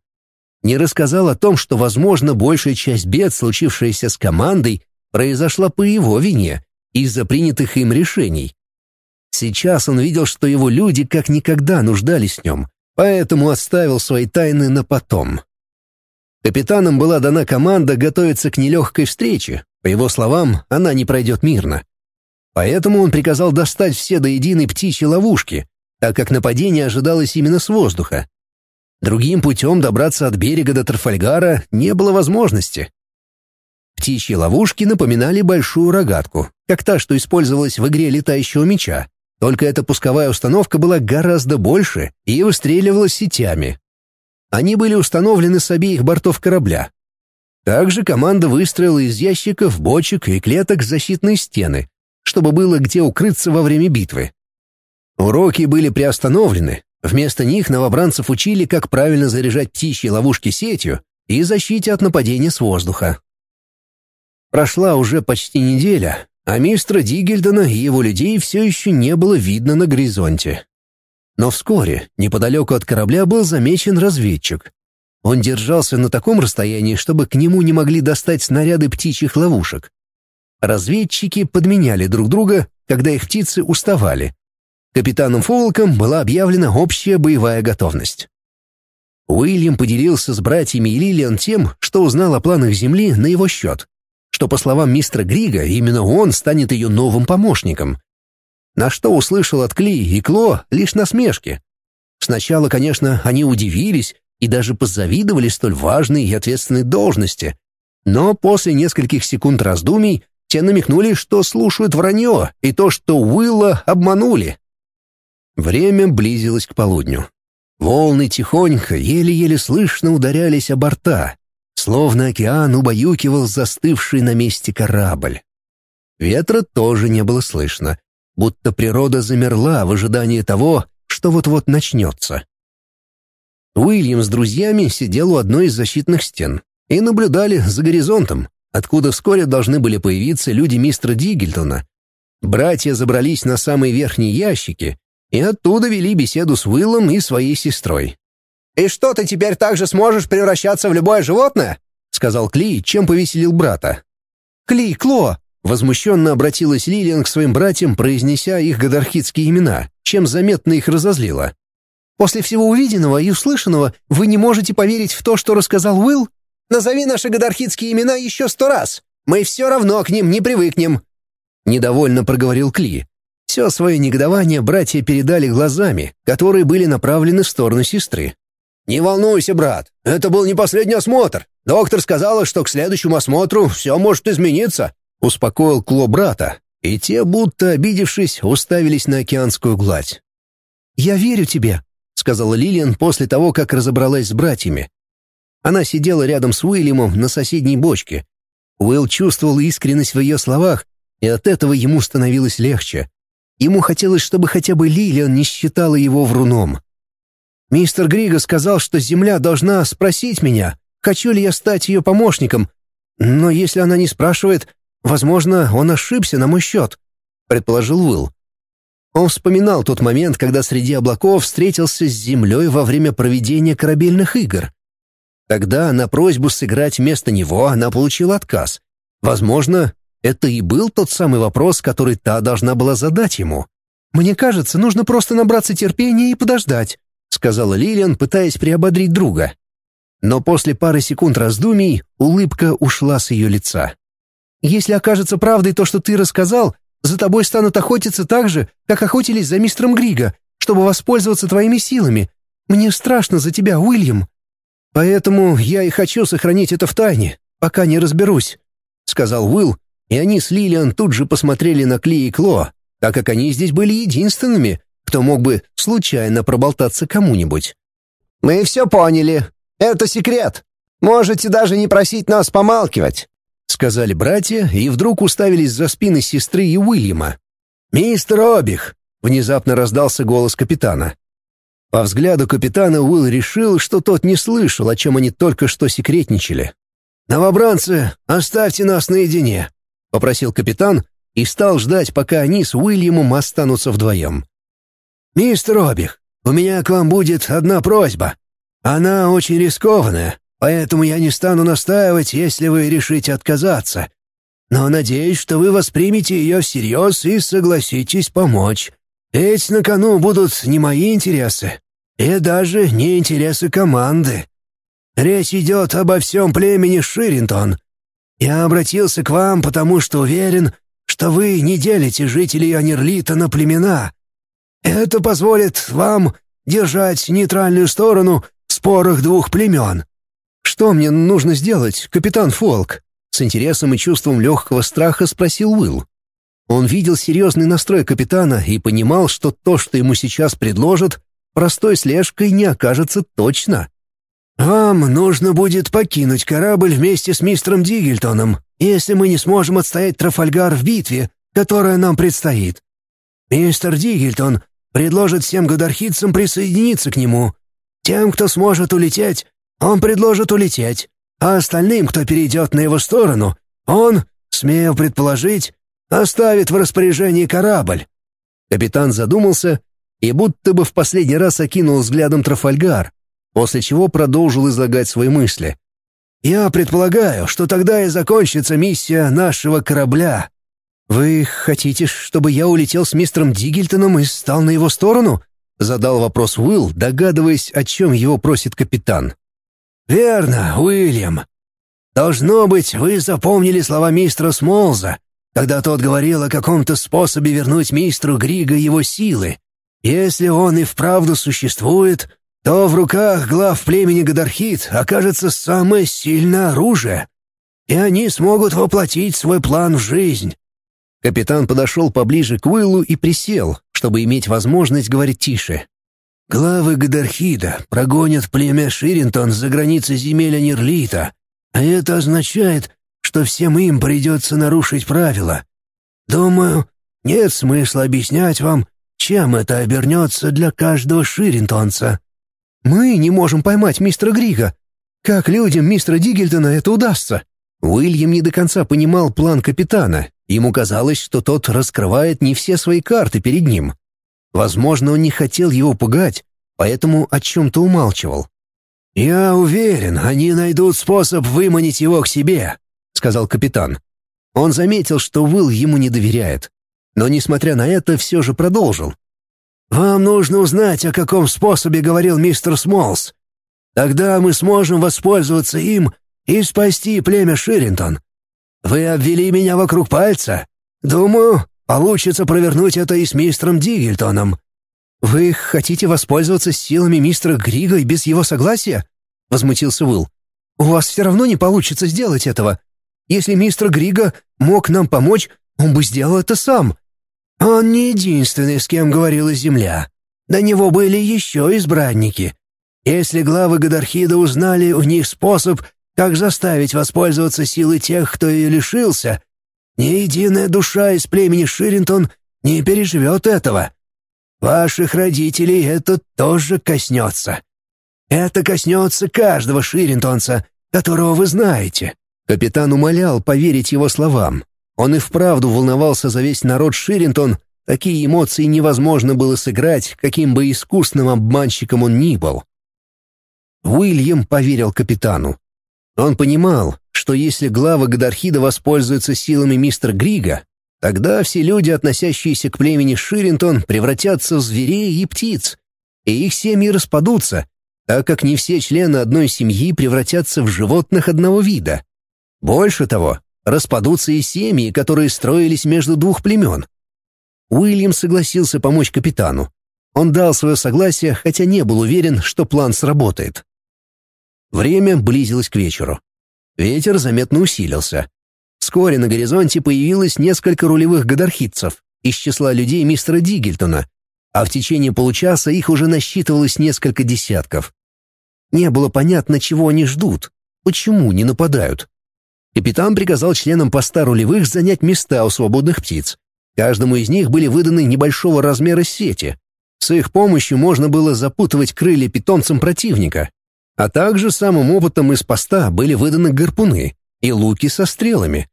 A: Не рассказал о том, что, возможно, большая часть бед, случившаяся с командой, произошла по его вине, из-за принятых им решений. Сейчас он видел, что его люди как никогда нуждались в нем, поэтому оставил свои тайны на потом. Капитанам была дана команда готовиться к нелегкой встрече. По его словам, она не пройдет мирно. Поэтому он приказал достать все до единой птичьи ловушки, так как нападение ожидалось именно с воздуха. Другим путем добраться от берега до Трафальгара не было возможности. Птичьи ловушки напоминали большую рогатку, как та, что использовалась в игре летающего меча, только эта пусковая установка была гораздо больше и выстреливалась сетями. Они были установлены с обеих бортов корабля. Также команда выстроила из ящиков, бочек и клеток защитные стены, чтобы было где укрыться во время битвы. Уроки были приостановлены. Вместо них новобранцев учили, как правильно заряжать птичьи ловушки сетью и защите от нападения с воздуха. Прошла уже почти неделя, а мистера Дигельдона и его людей все еще не было видно на горизонте. Но вскоре, неподалеку от корабля, был замечен разведчик. Он держался на таком расстоянии, чтобы к нему не могли достать снаряды птичьих ловушек. Разведчики подменяли друг друга, когда их птицы уставали. Капитаном Фолком была объявлена общая боевая готовность. Уильям поделился с братьями Лилиан тем, что узнал о планах Земли на его счет что, по словам мистера Грига, именно он станет ее новым помощником. На что услышал от Кли и Кло лишь насмешки. Сначала, конечно, они удивились и даже позавидовали столь важной и ответственной должности, но после нескольких секунд раздумий те намекнули, что слушают вранье и то, что Уилла обманули. Время близилось к полудню. Волны тихонько, еле-еле слышно ударялись о борта, Словно океан убаюкивал застывший на месте корабль. Ветра тоже не было слышно, будто природа замерла в ожидании того, что вот-вот начнется. Уильям с друзьями сидел у одной из защитных стен и наблюдали за горизонтом, откуда вскоре должны были появиться люди мистера Дигельтона. Братья забрались на самые верхние ящики и оттуда вели беседу с Уиллом и своей сестрой. «И что, ты теперь также сможешь превращаться в любое животное?» — сказал Кли, чем повеселил брата. «Кли, Кло!» — возмущенно обратилась Лилиан к своим братьям, произнеся их гадархитские имена, чем заметно их разозлило. «После всего увиденного и услышанного вы не можете поверить в то, что рассказал Уилл? Назови наши гадархитские имена еще сто раз. Мы все равно к ним не привыкнем!» Недовольно проговорил Кли. Все свое негодование братья передали глазами, которые были направлены в сторону сестры. «Не волнуйся, брат, это был не последний осмотр. Доктор сказала, что к следующему осмотру все может измениться», — успокоил Кло брата, и те, будто обидевшись, уставились на океанскую гладь. «Я верю тебе», — сказала Лилиан после того, как разобралась с братьями. Она сидела рядом с Уильямом на соседней бочке. Уилл чувствовал искренность в ее словах, и от этого ему становилось легче. Ему хотелось, чтобы хотя бы Лилиан не считала его вруном. Мистер Григо сказал, что Земля должна спросить меня, хочу ли я стать ее помощником. Но если она не спрашивает, возможно, он ошибся на мой счет», — предположил Уилл. Он вспоминал тот момент, когда среди облаков встретился с Землей во время проведения корабельных игр. Тогда на просьбу сыграть вместо него она получила отказ. Возможно, это и был тот самый вопрос, который та должна была задать ему. «Мне кажется, нужно просто набраться терпения и подождать», сказала Лилиан, пытаясь приободрить друга. Но после пары секунд раздумий улыбка ушла с ее лица. «Если окажется правдой то, что ты рассказал, за тобой станут охотиться так же, как охотились за мистером Грига, чтобы воспользоваться твоими силами.
C: Мне страшно за тебя, Уильям. Поэтому я и хочу сохранить это в тайне, пока не разберусь», — сказал Уилл, и они с Лилиан тут же посмотрели на Кли и Кло, так как они здесь были единственными, кто мог бы случайно проболтаться кому-нибудь.
B: «Мы все поняли. Это секрет. Можете даже не просить нас помалкивать», — сказали братья и вдруг уставились за спины сестры и Уильяма. «Мистер Обих!» — внезапно раздался голос капитана. По взгляду капитана Уилл решил, что тот не слышал, о чем они только что секретничали. «Новобранцы, оставьте нас наедине», — попросил капитан и стал ждать, пока они с Уильямом останутся вдвоем. «Мистер Обих, у меня к вам будет одна просьба. Она очень рискованная, поэтому я не стану настаивать, если вы решите отказаться. Но надеюсь, что вы воспримете ее всерьез и согласитесь помочь. Ведь на кону будут не мои интересы, и даже не интересы команды. Речь идет обо всем племени Ширинтон. Я обратился к вам, потому что уверен, что вы не делите жителей Анерлита на племена. Это позволит вам держать нейтральную сторону в спорах двух племен.
C: Что мне нужно сделать, капитан Фолк? С интересом и чувством легкого страха спросил Уилл. Он видел серьезный настрой капитана и понимал, что то, что ему сейчас предложат, простой слежкой не окажется точно.
B: «Вам нужно будет покинуть корабль вместе с мистером Дигельтоном, если мы не сможем отстоять Трафальгар в битве, которая нам предстоит. Мистер Дигельтон предложит всем гадархитцам присоединиться к нему. Тем, кто сможет улететь, он предложит улететь, а остальным, кто перейдет на его сторону, он, смею предположить, Оставит в распоряжении корабль».
C: Капитан задумался и будто бы в последний раз окинул взглядом Трафальгар, после чего продолжил излагать свои мысли.
B: «Я предполагаю, что тогда и закончится миссия нашего корабля».
C: «Вы хотите, чтобы я улетел с мистером Дигельтоном и стал на его сторону?» — задал вопрос Уилл, догадываясь, о чем его просит капитан.
B: «Верно, Уильям. Должно быть, вы запомнили слова мистера Смолза, когда тот говорил о каком-то способе вернуть мистеру Грига его силы. Если он и вправду существует, то в руках глав племени Гадархит окажется самое сильное оружие, и они смогут воплотить свой план в жизнь.
C: Капитан подошел поближе к Уиллу и присел, чтобы иметь возможность говорить тише.
B: Главы Гадархида прогонят племя Ширинтон за границы земель Нерлита, а это означает, что всем им придется нарушить правила. Думаю, нет смысла объяснять вам, чем это обернется для каждого ширинтонца.
C: Мы не можем поймать мистера Грига. Как людям мистера Дигельдена это удастся? Уильям не до конца понимал план капитана. Ему казалось, что тот раскрывает не все свои карты перед ним. Возможно, он не хотел его пугать, поэтому о чем-то умалчивал.
B: «Я уверен, они найдут способ выманить его к себе
C: сказал капитан. Он заметил, что Уилл ему не доверяет, но, несмотря на это, все же продолжил.
B: «Вам нужно узнать, о каком способе говорил мистер Смолс. Тогда мы сможем воспользоваться им и спасти племя Ширинтон. Вы обвели меня вокруг пальца. Думаю, получится провернуть это и с мистером Дигельтоном».
C: «Вы хотите воспользоваться силами мистера Грига и без его согласия?» — возмутился Уилл. «У вас все равно не получится сделать этого. Если мистер Грига мог нам помочь, он бы сделал это сам.
B: Он не единственный, с кем говорила Земля. До него были еще избранники. Если главы Гадархида узнали у них способ, как заставить воспользоваться силой тех, кто ее лишился, ни единая душа из племени Ширинтон не переживет этого. Ваших родителей это тоже коснется. Это коснется каждого ширинтонца, которого вы знаете.
C: Капитан умолял поверить его словам. Он и вправду волновался за весь народ Ширинтон, такие эмоции невозможно было сыграть, каким бы искусным обманщиком он ни был. Уильям поверил капитану. Он понимал, что если глава Гадархида воспользуются силами мистера Грига, тогда все люди, относящиеся к племени Ширинтон, превратятся в зверей и птиц, и их семьи распадутся, так как не все члены одной семьи превратятся в животных одного вида. Больше того, распадутся и семьи, которые строились между двух племен. Уильям согласился помочь капитану.
A: Он дал свое согласие, хотя не был уверен, что план сработает. Время близилось к вечеру. Ветер заметно усилился. Вскоре на горизонте появилось несколько рулевых гадархитцев из числа людей мистера Дигельтона, а в течение получаса их уже насчитывалось несколько десятков. Не было понятно, чего они ждут, почему не нападают. Капитан приказал членам поста рулевых занять места у свободных птиц. Каждому из них были выданы небольшого размера сети. С их помощью можно было запутывать крылья питомцам противника. А также самым опытом из поста были выданы гарпуны и луки со стрелами.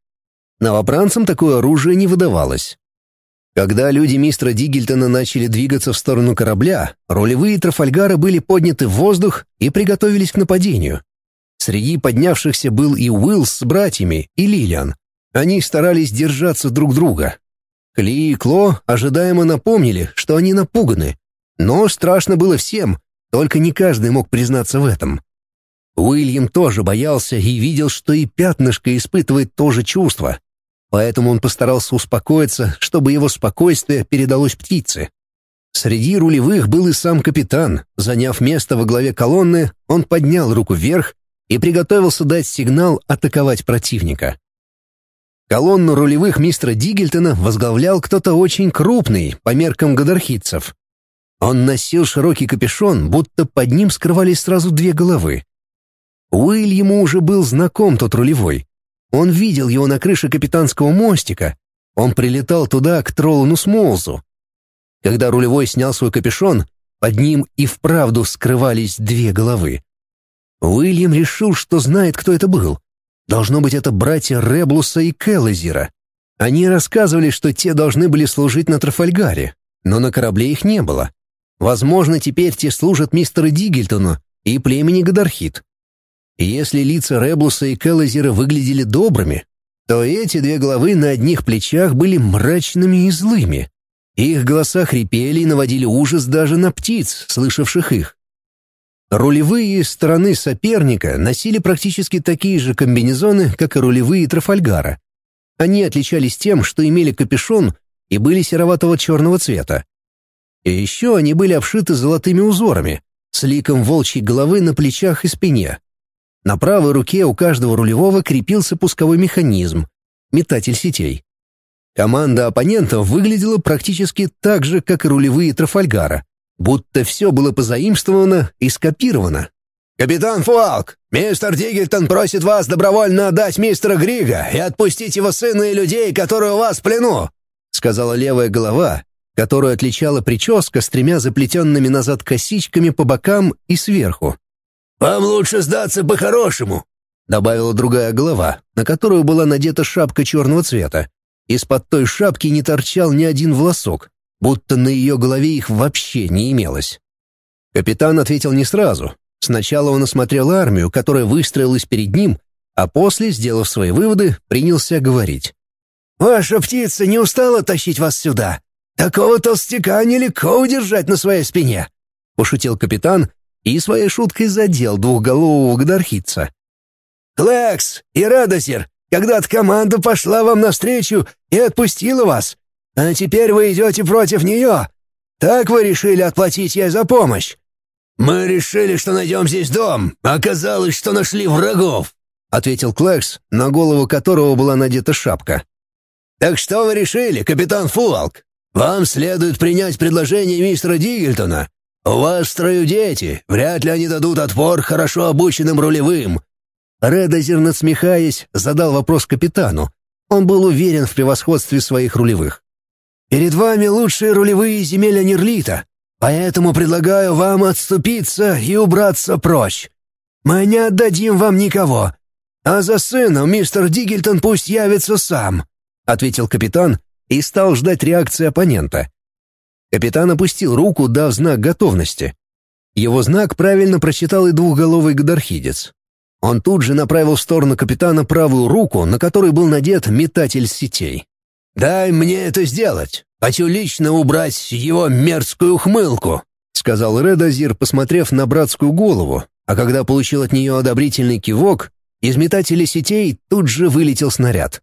A: Новобранцам такое оружие не выдавалось. Когда люди мистера Дигельтона начали двигаться в сторону корабля, рулевые Трафальгара были подняты в воздух и приготовились к нападению. Среди поднявшихся был и Уилл с братьями, и Лилиан. Они старались держаться друг друга. Кли и Кло ожидаемо напомнили, что они напуганы. Но страшно было всем, только не каждый мог признаться в этом. Уильям тоже боялся и видел, что и пятнышко испытывает то же чувство. Поэтому он постарался успокоиться, чтобы его спокойствие передалось птице. Среди рулевых был и сам капитан. Заняв место во главе колонны, он поднял руку вверх и приготовился дать сигнал атаковать противника. Колонну рулевых мистера Дигельтона возглавлял кто-то очень крупный по меркам гадархитцев. Он носил широкий капюшон, будто под ним скрывались сразу две головы. Уильяму уже был знаком тот рулевой. Он видел его на крыше капитанского мостика. Он прилетал туда, к Троллану Смолзу. Когда рулевой снял свой капюшон, под ним и вправду скрывались две головы. Уильям решил, что знает, кто это был. Должно быть, это братья Реблуса и Келлезера. Они рассказывали, что те должны были служить на Трафальгаре, но на корабле их не было. Возможно, теперь те служат мистеру Дигельтону и племени Гадархит. Если лица Реблуса и Келлезера выглядели добрыми, то эти две головы на одних плечах были мрачными и злыми. Их голоса хрипели и наводили ужас даже на птиц, слышавших их. Рулевые стороны соперника носили практически такие же комбинезоны, как и рулевые Трафальгара. Они отличались тем, что имели капюшон и были сероватого черного цвета. И еще они были обшиты золотыми узорами, с ликом волчьей головы на плечах и спине. На правой руке у каждого рулевого крепился пусковой механизм, метатель сетей. Команда оппонентов выглядела практически так же, как и рулевые Трафальгара, будто все было позаимствовано и скопировано.
B: «Капитан Фуалк, мистер Дигельтон просит вас добровольно отдать мистера Грига и отпустить его сына и людей, которые у вас в плену», сказала левая голова, которую отличала прическа с тремя заплетенными назад косичками по бокам и сверху.
C: «Вам лучше сдаться по-хорошему»,
A: добавила другая голова, на которую была надета шапка черного цвета. Из-под той шапки не торчал ни один волосок, будто на ее голове их вообще не имелось. Капитан ответил не сразу. Сначала он осмотрел армию, которая выстроилась перед ним, а после, сделав свои выводы, принялся говорить.
C: «Ваша птица не устала тащить вас сюда? Такого толстяка нелегко удержать на своей спине», —
A: пошутил капитан и своей шуткой задел двухголового гадархитца.
C: «Клекс и Радозер, когда-то команда пошла вам навстречу и отпустила вас, а теперь вы идете против нее. Так вы решили отплатить ей за помощь?»
B: «Мы решили, что найдем здесь дом. Оказалось, что нашли врагов», —
A: ответил Клэкс, на голову которого была надета шапка.
B: «Так что вы решили, капитан Фуалк? Вам следует принять предложение мистера Дигельтона. У вас в дети, вряд ли они дадут отпор хорошо обученным рулевым».
A: Редозер, насмехаясь, задал вопрос капитану. Он был уверен в превосходстве своих рулевых.
C: Перед вами лучшие рулевые земель Нерлита, поэтому предлагаю вам отступиться и убраться прочь. Мы не отдадим вам никого, а за сыном мистер Дигельтон пусть явится сам», — ответил капитан и стал ждать реакции оппонента.
A: Капитан опустил руку, дав знак готовности. Его знак правильно прочитал и двухголовый гадархидец. Он тут же направил в сторону капитана правую руку, на которой был надет метатель сетей.
B: «Дай мне это сделать. Хочу лично убрать его мерзкую ухмылку», — сказал Редозир, посмотрев на братскую голову, а когда получил от нее одобрительный кивок, из метателя сетей тут же вылетел снаряд.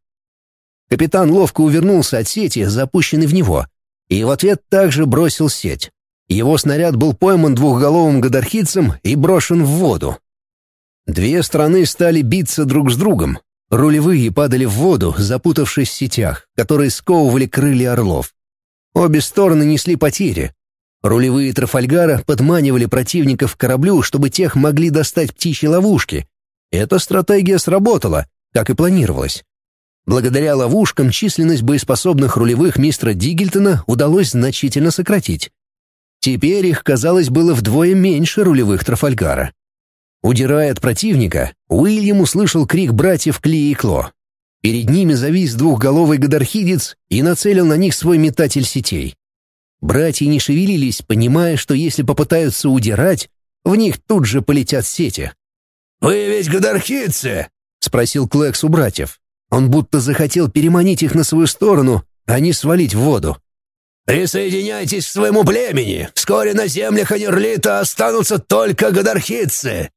A: Капитан ловко увернулся от сети, запущенной в него, и в ответ также бросил сеть. Его снаряд был пойман двухголовым гадархицем и брошен в воду. Две страны стали биться друг с другом. Рулевые падали в воду, запутавшись в сетях, которые сковывали крылья орлов. Обе стороны несли потери. Рулевые Трафальгара подманивали противников к кораблю, чтобы тех могли достать птичьи ловушки. Эта стратегия сработала, как и планировалось. Благодаря ловушкам численность боеспособных рулевых мистера Дигельтона удалось значительно сократить. Теперь их, казалось, было вдвое меньше рулевых Трафальгара. Удирая от противника, Уильям услышал крик братьев Кли и Кло. Перед ними завис двухголовый гадархидец и нацелил на них свой метатель сетей. Братья не шевелились, понимая, что если попытаются удирать, в них тут же полетят сети.
B: «Вы ведь гадархидцы?» — спросил Клэкс у братьев.
A: Он будто захотел переманить их на свою сторону, а не свалить в воду.
B: «Присоединяйтесь к своему племени! Вскоре на землях Анерлита останутся только гадархидцы!»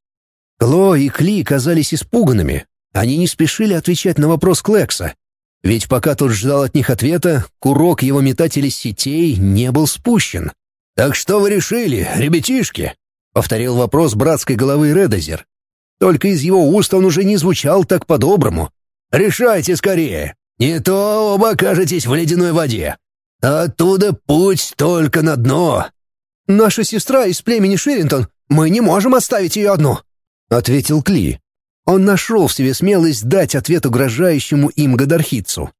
A: Кло и Кли казались испуганными. Они не спешили отвечать на вопрос Клекса. Ведь пока тот ждал от них ответа, курок его метателей сетей не был спущен.
B: «Так что вы решили, ребятишки?»
A: — повторил вопрос братской головы Редозер. Только из его уст он уже не звучал так по-доброму.
B: «Решайте скорее! Не то оба окажетесь в ледяной воде!» Оттуда путь только на дно.
C: Наша сестра из племени Ширинтон. Мы не можем оставить ее одну,
A: ответил Кли. Он нашел в себе смелость дать ответ угрожающему им Гадархицу.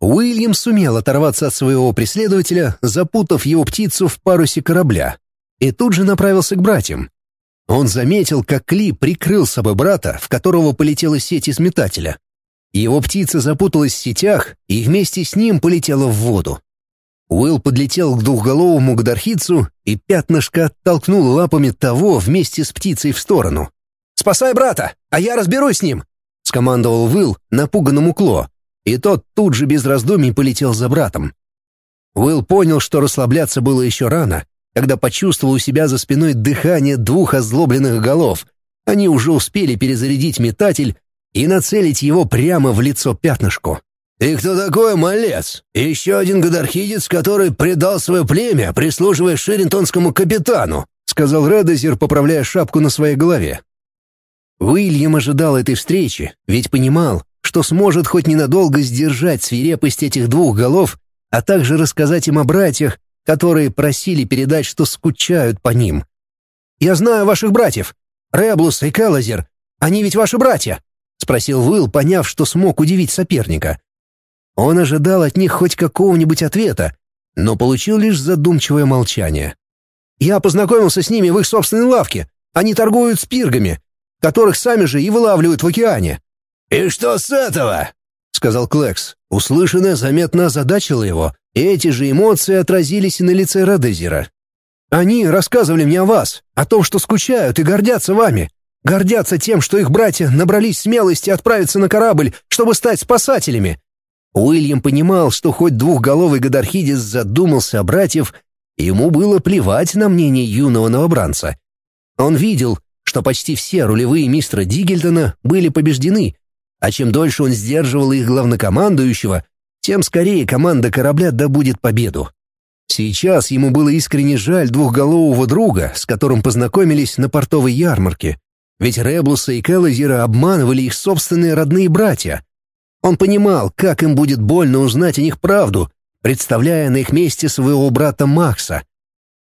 A: Уильям сумел оторваться от своего преследователя, запутав его птицу в парусе корабля, и тут же направился к братьям. Он заметил, как Кли прикрыл собой брата, в которого полетела сеть из метателя. Его птица запуталась в сетях и вместе с ним полетела в воду. Уилл подлетел к двухголовому гадархицу и пятнышко оттолкнул лапами того вместе с птицей в сторону.
C: «Спасай брата, а я разберусь с ним!»
A: — скомандовал Уилл напуганному Кло, и тот тут же без раздумий полетел за братом. Уилл понял, что расслабляться было еще рано, когда почувствовал у себя за спиной дыхание двух озлобленных голов. Они уже успели перезарядить метатель и нацелить его прямо в лицо пятнышку.
B: «И кто такой малец? Еще один гадархидец, который предал свое племя, прислуживая ширинтонскому капитану»,
A: сказал Редозер, поправляя шапку на своей голове. Уильям ожидал этой встречи, ведь понимал, что сможет хоть ненадолго сдержать свирепость этих двух голов, а также рассказать им о братьях, которые просили передать, что скучают по ним.
C: «Я знаю ваших братьев. Реблус и Келлазер. Они ведь ваши братья.
A: — спросил Уилл, поняв, что смог удивить соперника. Он ожидал от них хоть какого-нибудь ответа, но получил лишь задумчивое молчание.
C: «Я познакомился с ними в их собственной лавке. Они торгуют спиргами, которых сами же и вылавливают в океане».
B: «И что с этого?»
A: — сказал Клекс. Услышанное заметно озадачило его, и эти же эмоции отразились и на лице Радезера.
C: «Они рассказывали мне о вас, о том, что скучают и гордятся вами. Гордятся тем, что их братья набрались смелости отправиться на корабль, чтобы стать спасателями.
A: Уильям понимал, что хоть двухголовый Гадархидис задумался о братьев, ему было плевать на мнение юного новобранца. Он видел, что почти все рулевые мистера Дигельтона были побеждены, а чем дольше он сдерживал их главнокомандующего, тем скорее команда корабля добудет победу. Сейчас ему было искренне жаль двухголового друга, с которым познакомились на портовой ярмарке. Ведь Реблуса и Келлозера обманывали их собственные родные братья. Он понимал, как им будет больно узнать о них правду, представляя на их месте своего брата Макса.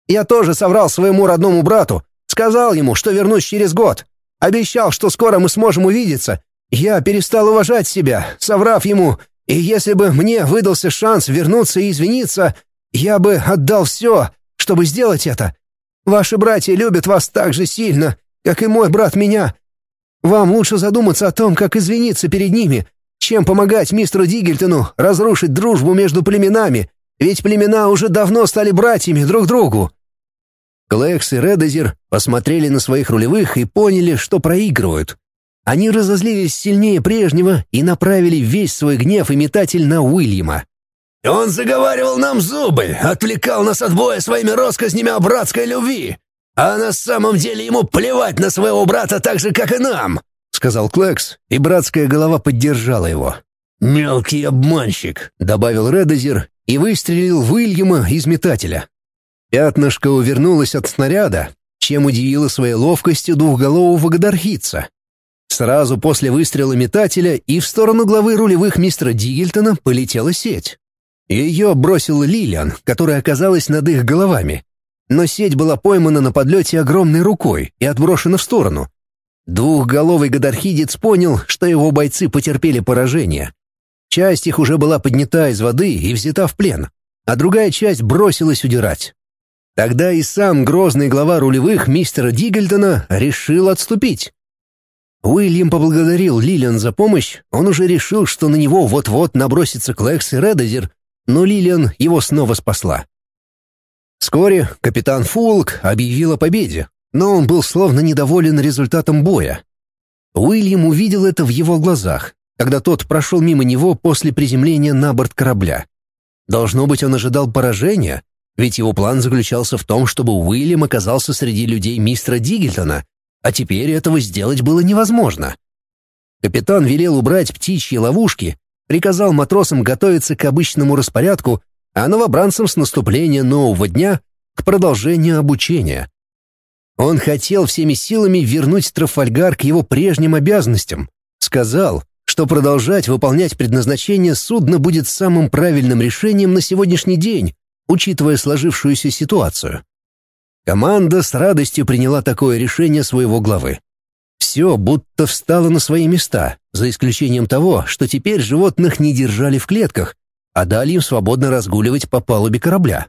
C: «Я тоже соврал своему родному брату, сказал ему, что вернусь через год. Обещал, что скоро мы сможем увидеться. Я перестал уважать себя, соврав ему, и если бы мне выдался шанс вернуться и извиниться, я бы отдал все, чтобы сделать это. Ваши братья любят вас так же сильно, как и мой брат меня. Вам лучше задуматься о том, как извиниться перед ними, чем помогать мистеру Дигельтону разрушить дружбу между племенами, ведь племена уже давно стали братьями друг другу».
A: Клекс и Редозер посмотрели на своих рулевых и поняли, что проигрывают. Они разозлились сильнее прежнего и направили весь свой гнев и метатель на Уильяма.
B: «Он заговаривал нам зубы, отвлекал нас от боя своими россказнями о братской любви. А на самом деле ему плевать на своего брата так же, как и нам», —
A: сказал Клекс, и братская голова поддержала его.
B: «Мелкий обманщик», —
A: добавил Редозер и выстрелил Уильяма из метателя. Пятнышко увернулось от снаряда, чем удивило своей ловкостью двухголового гадархица. Сразу после выстрела метателя и в сторону главы рулевых мистера Дигельтона полетела сеть. Ее бросил Лилиан, которая оказалась над их головами. Но сеть была поймана на подлете огромной рукой и отброшена в сторону. Двухголовый гадархидец понял, что его бойцы потерпели поражение. Часть их уже была поднята из воды и взята в плен, а другая часть бросилась удирать. Тогда и сам грозный глава рулевых мистера Дигельтона решил отступить. Уильям поблагодарил Лилиан за помощь, он уже решил, что на него вот-вот набросится Клэкс и Редозер, но Лилиан его снова спасла. Вскоре капитан Фулк объявил о победе, но он был словно недоволен результатом боя. Уильям увидел это в его глазах, когда тот прошел мимо него после приземления на борт корабля. Должно быть, он ожидал поражения, ведь его план заключался в том, чтобы Уильям оказался среди людей мистера Дигельтона, а теперь этого сделать было невозможно. Капитан велел убрать птичьи ловушки, приказал матросам готовиться к обычному распорядку, а новобранцам с наступления нового дня к продолжению обучения. Он хотел всеми силами вернуть Трафальгар к его прежним обязанностям. Сказал, что продолжать выполнять предназначение судна будет самым правильным решением на сегодняшний день, учитывая сложившуюся ситуацию. Команда с радостью приняла такое решение своего главы. Все будто встало на свои места, за исключением того, что теперь животных не держали в клетках, а дали им свободно разгуливать по палубе корабля.